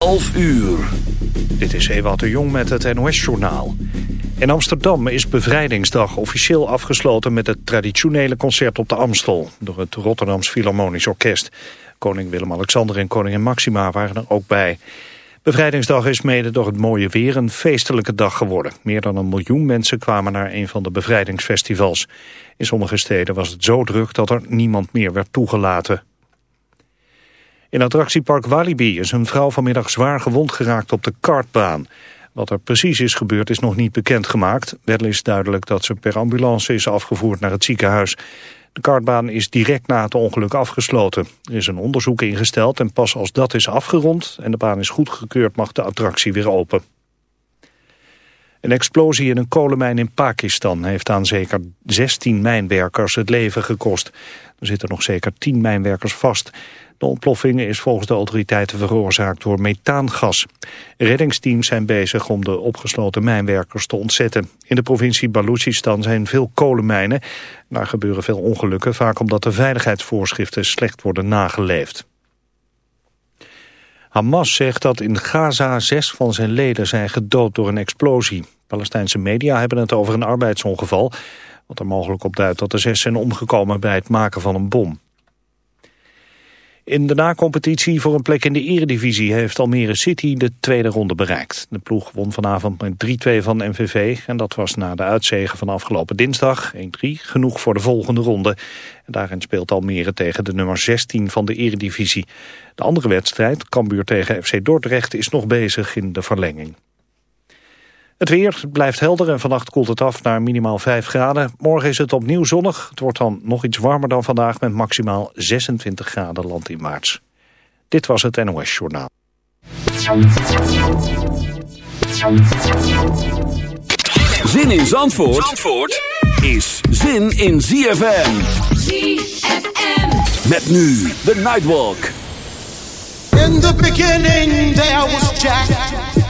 11 uur. Dit is Ewout de Jong met het NOS-journaal. In Amsterdam is Bevrijdingsdag officieel afgesloten met het traditionele concert op de Amstel... door het Rotterdams Philharmonisch Orkest. Koning Willem-Alexander en koningin Maxima waren er ook bij. Bevrijdingsdag is mede door het mooie weer een feestelijke dag geworden. Meer dan een miljoen mensen kwamen naar een van de bevrijdingsfestivals. In sommige steden was het zo druk dat er niemand meer werd toegelaten. In attractiepark Walibi is een vrouw vanmiddag zwaar gewond geraakt op de kartbaan. Wat er precies is gebeurd is nog niet bekendgemaakt. Wel is duidelijk dat ze per ambulance is afgevoerd naar het ziekenhuis. De kartbaan is direct na het ongeluk afgesloten. Er is een onderzoek ingesteld en pas als dat is afgerond en de baan is goedgekeurd mag de attractie weer open. Een explosie in een kolenmijn in Pakistan heeft aan zeker 16 mijnwerkers het leven gekost. Er zitten nog zeker 10 mijnwerkers vast. De ontploffing is volgens de autoriteiten veroorzaakt door methaangas. Reddingsteams zijn bezig om de opgesloten mijnwerkers te ontzetten. In de provincie Balochistan zijn veel kolenmijnen. Daar gebeuren veel ongelukken, vaak omdat de veiligheidsvoorschriften slecht worden nageleefd. Hamas zegt dat in Gaza zes van zijn leden zijn gedood door een explosie. Palestijnse media hebben het over een arbeidsongeval... wat er mogelijk op duidt dat de zes zijn omgekomen bij het maken van een bom. In de na-competitie voor een plek in de eredivisie heeft Almere City de tweede ronde bereikt. De ploeg won vanavond met 3-2 van MVV en dat was na de uitzegen van afgelopen dinsdag 1-3 genoeg voor de volgende ronde. En daarin speelt Almere tegen de nummer 16 van de eredivisie. De andere wedstrijd, Cambuur tegen FC Dordrecht, is nog bezig in de verlenging. Het weer blijft helder en vannacht koelt het af naar minimaal 5 graden. Morgen is het opnieuw zonnig. Het wordt dan nog iets warmer dan vandaag met maximaal 26 graden land in maart. Dit was het NOS Journaal. Zin in Zandvoort, Zandvoort is zin in ZFM. ZFM. Met nu de Nightwalk. In the beginning there was Jack,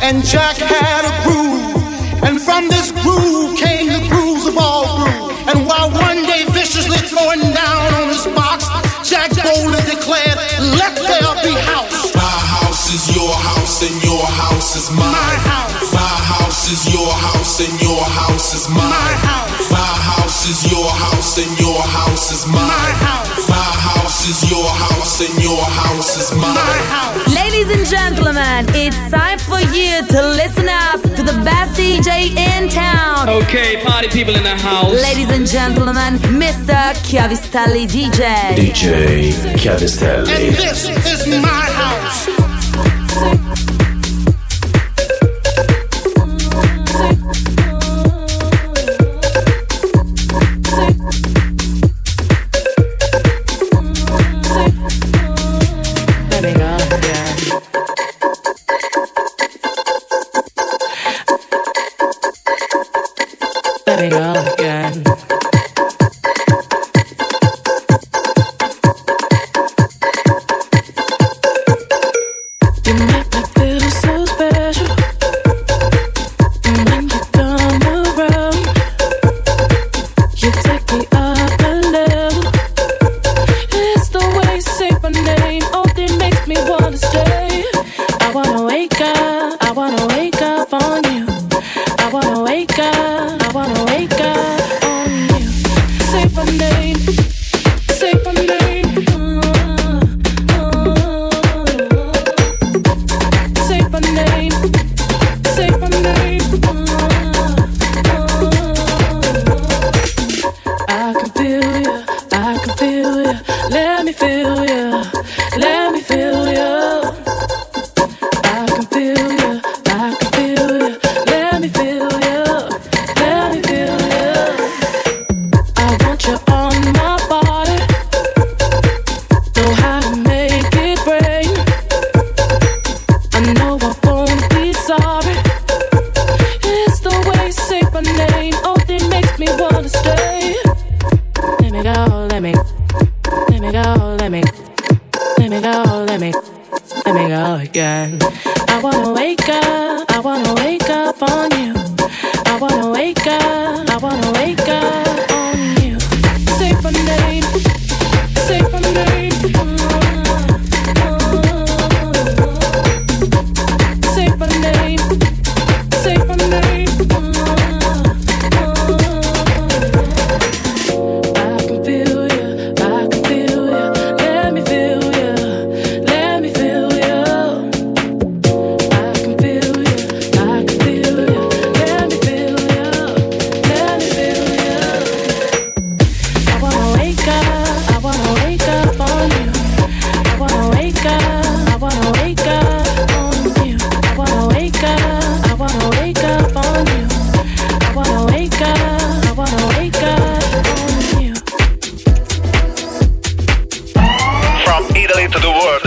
and Jack had a groove. And from this groove came the grooves of all grooves. And while one day viciously throwing down on his box, Jack boldly declared, Let there be house. My house is your house, and your house is mine. My house. My house is your house, and your house is mine. My house. My house is your house, and your house is mine. My house. My house is your house, and your house is mine. My house. Ladies and gentlemen, it's time for you to listen up to the best DJ in town. Okay, party people in the house. Ladies and gentlemen, Mr. Chiavistelli DJ. DJ And Chiavistelli. this is my house. Wake up, I wanna wake up on you. I wanna wake up, I wanna wake up on you. Say my name,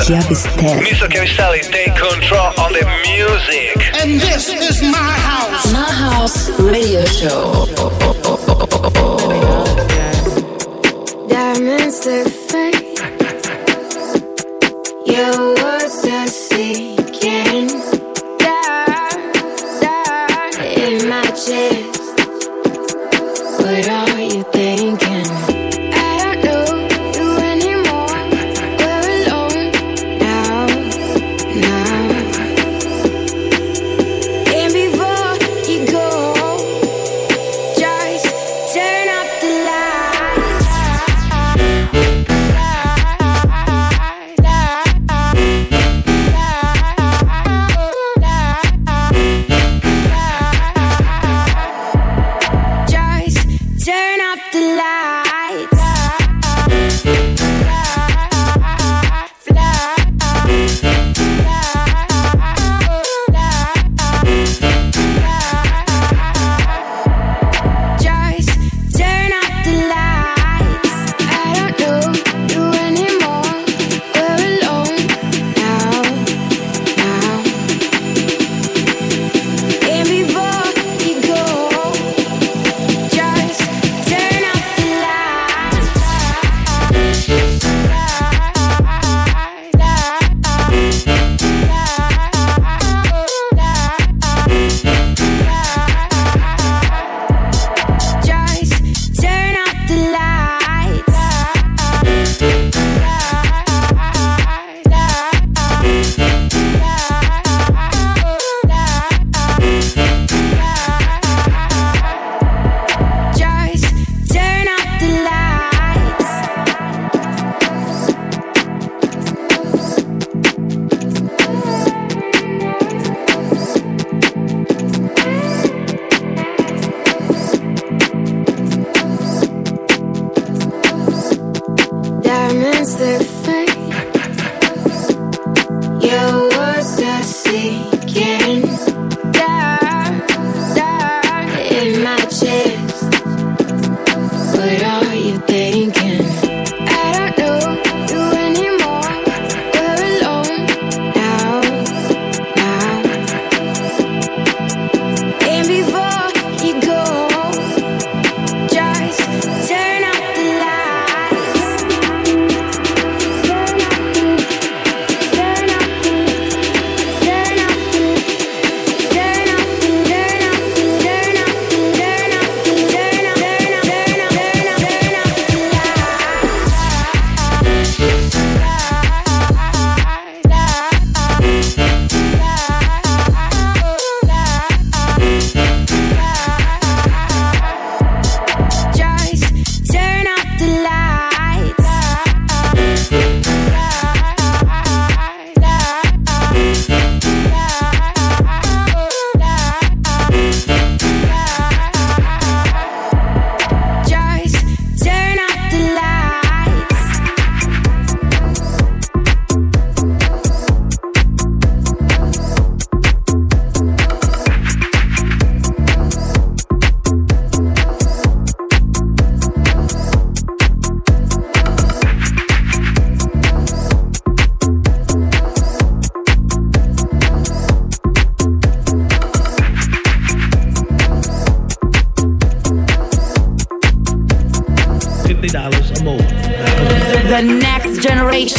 Mr. Chiavistelli, take control on the music. And this is my house. My house radio show. Diamonds look fake. you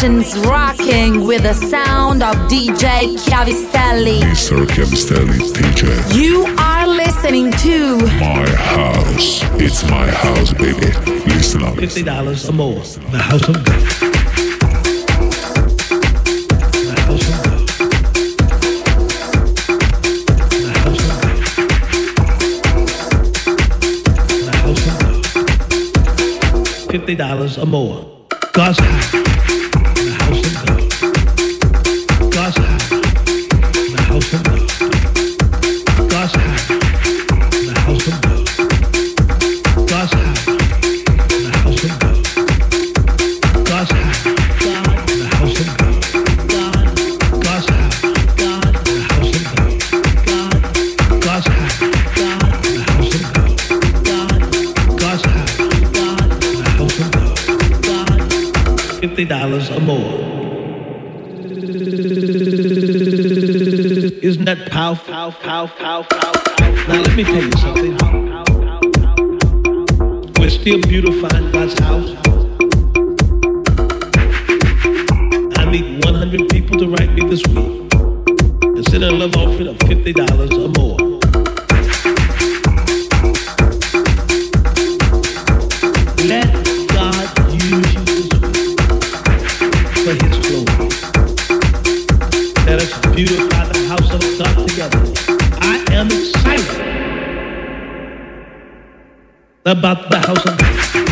sessions rocking with the sound of DJ Chiavistelli. Mr. Chiavistelli DJ. You are listening to My House. It's my house, baby. Listen up. $50 or more. The House of God. $50 or more. God's house. How? How? How? How? How? Now let me tell you something. We're still beautifying God's house. got together. I am excited about the house of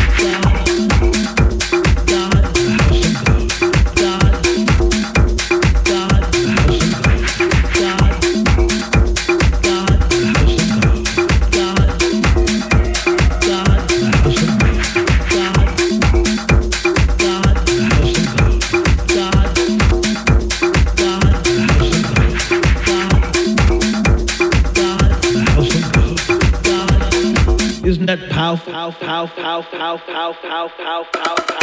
pow, pow, pow, pow, pow, pow, pow, pow, pow.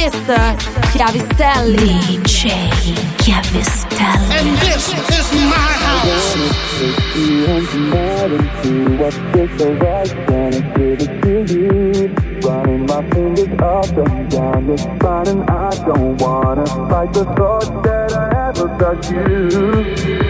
Mr. Chiavistelli. DJ Chiavistelli. And this is my house. You want to matter to what's just alright, and I give it to you. Running my fingers up and down your spine, and I don't wanna fight the thought that I ever touch you.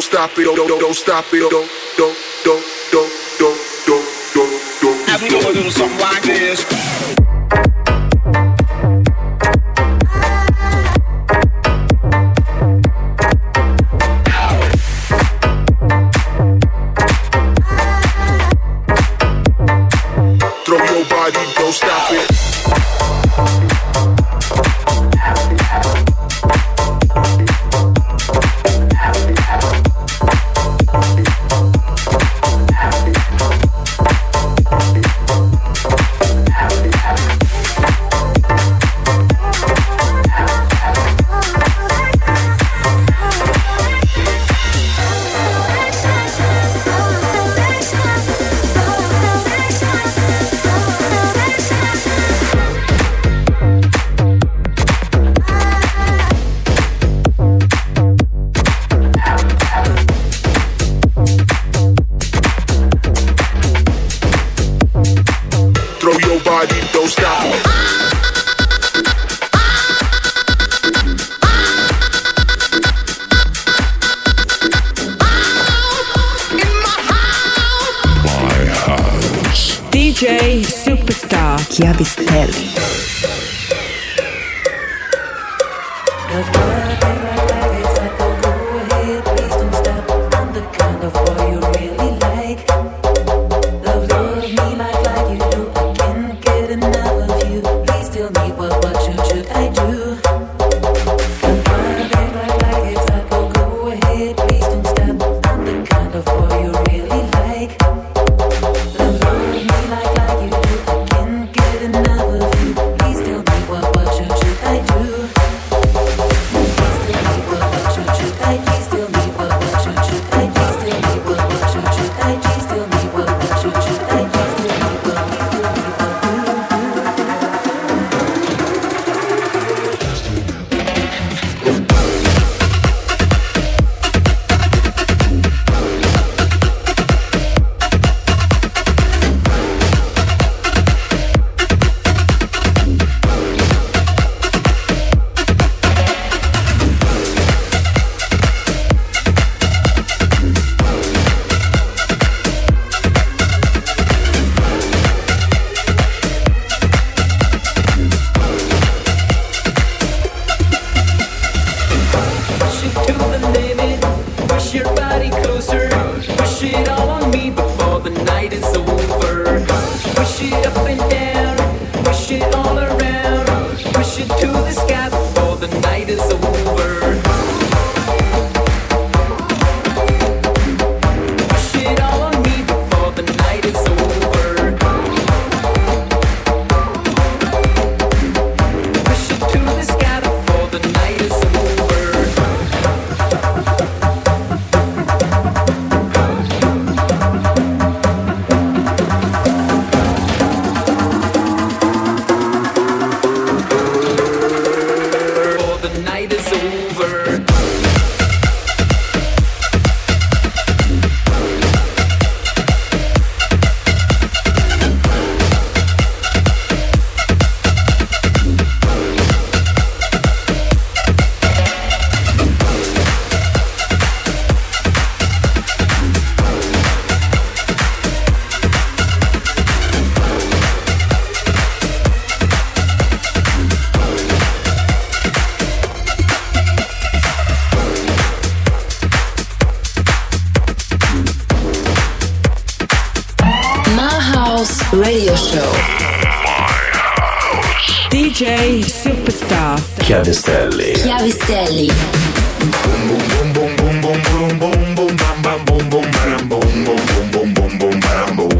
don't stop it, don't, don't, don't stop it, oh, don't, don't, don't, don't, don't, don't, don't, don't. Have you ever done something like this? don't stop it. Radio Show. DJ Superstar. Chiavistelli. Chiavistelli. Boom boom boom boom boom boom boom boom boom boom boom boom boom boom boom boom boom boom boom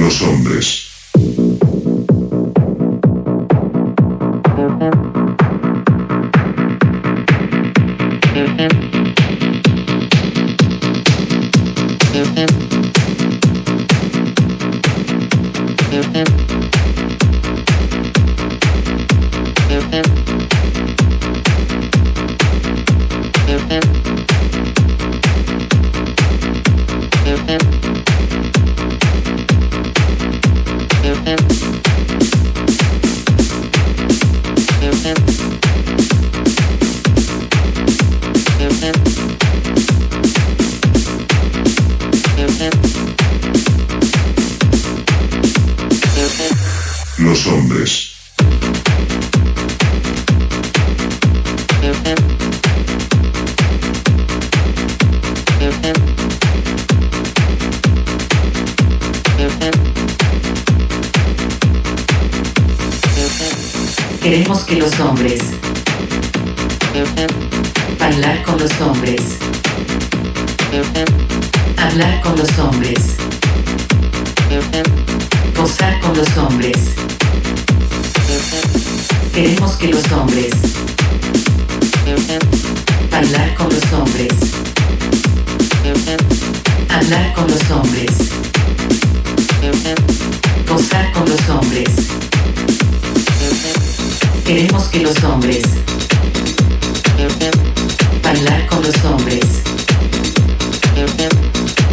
Los Hombres. Hablar con los hombres, gozar con los hombres. Queremos que los hombres. Bailar con los hombres, hablar con los hombres, gozar con los hombres. Queremos que los hombres. Bailar con los hombres,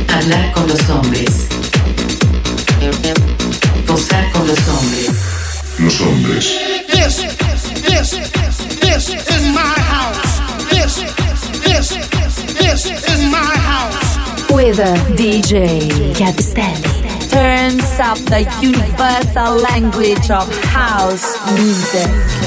hablar con los hombres, gozar con los hombres. Los Hombres. This, this, this is my house. This, this, this is my house. With a DJ Chiavistelli. Turns up the universal language of house music.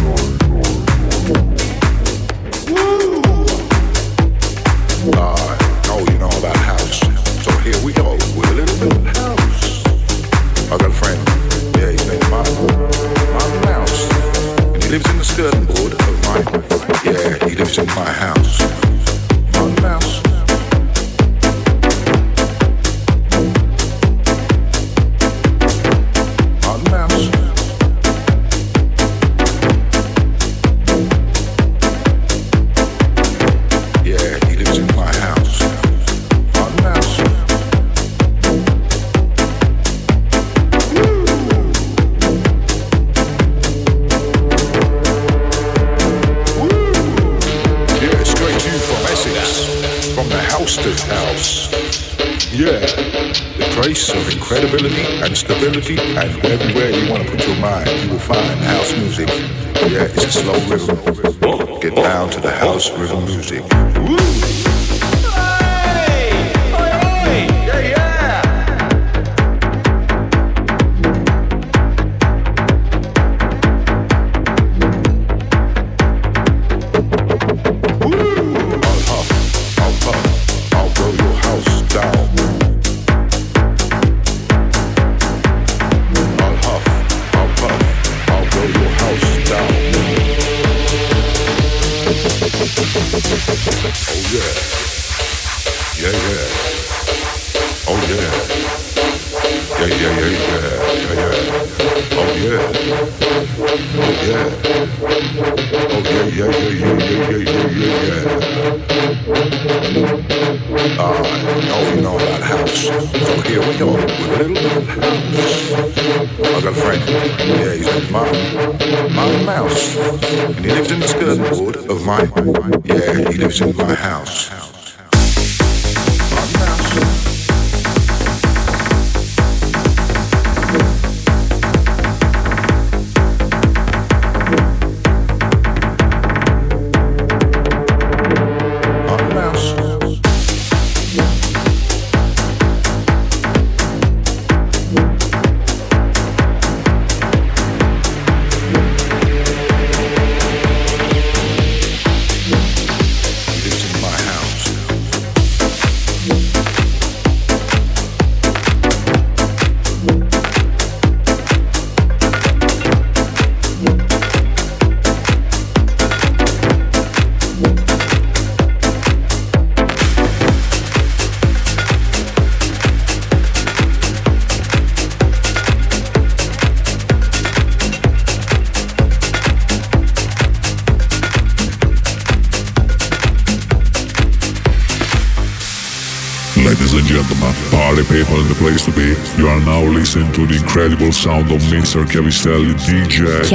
place to be. You are now listening to the incredible sound of Mr. Chiavistelli DJ.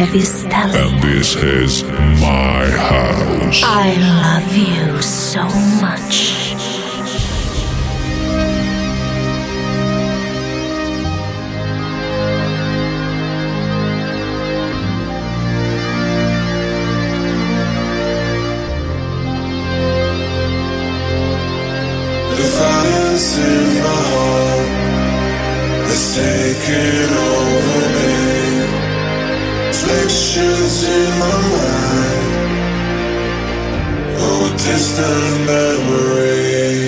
And this is my house. I love you so much. taking over me. Reflections in my mind. Oh, distant memories.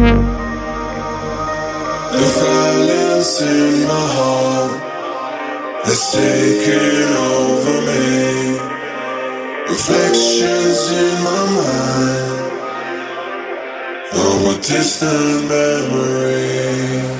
The silence in my heart is taking over me. Reflections in my mind of a distant memory.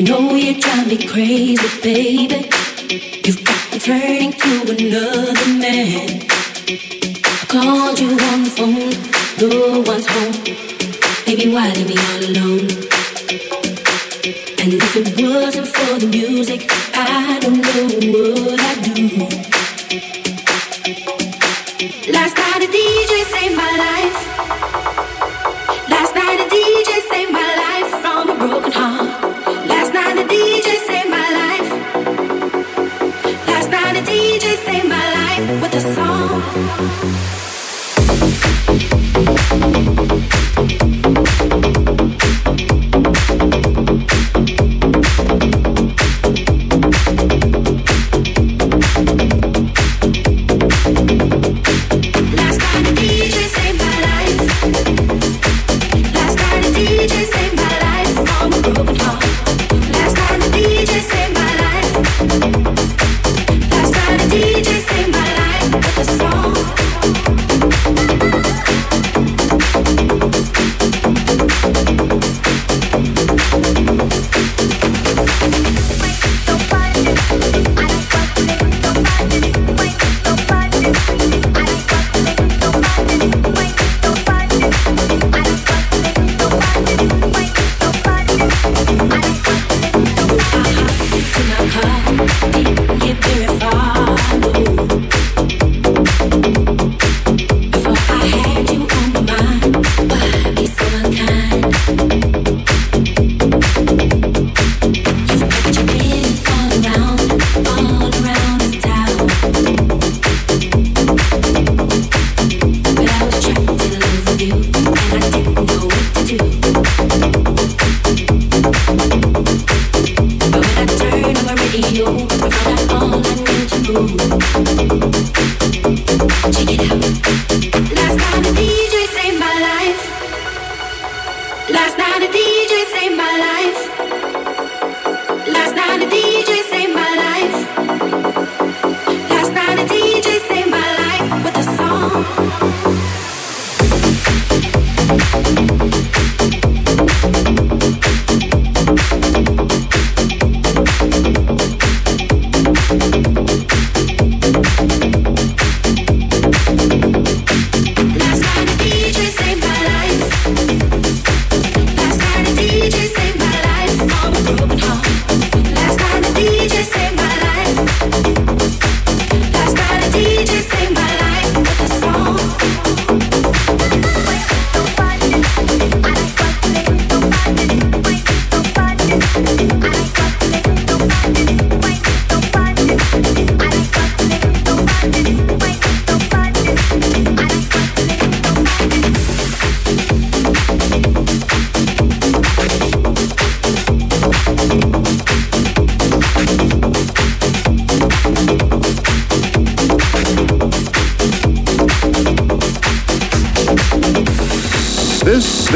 You know you drive me crazy, baby. You've got me turning to another man. I called you on the phone, no one's home. Baby, why leave me all alone? And if it wasn't for the music, I don't know what I'd do. Last night a DJ saved my life.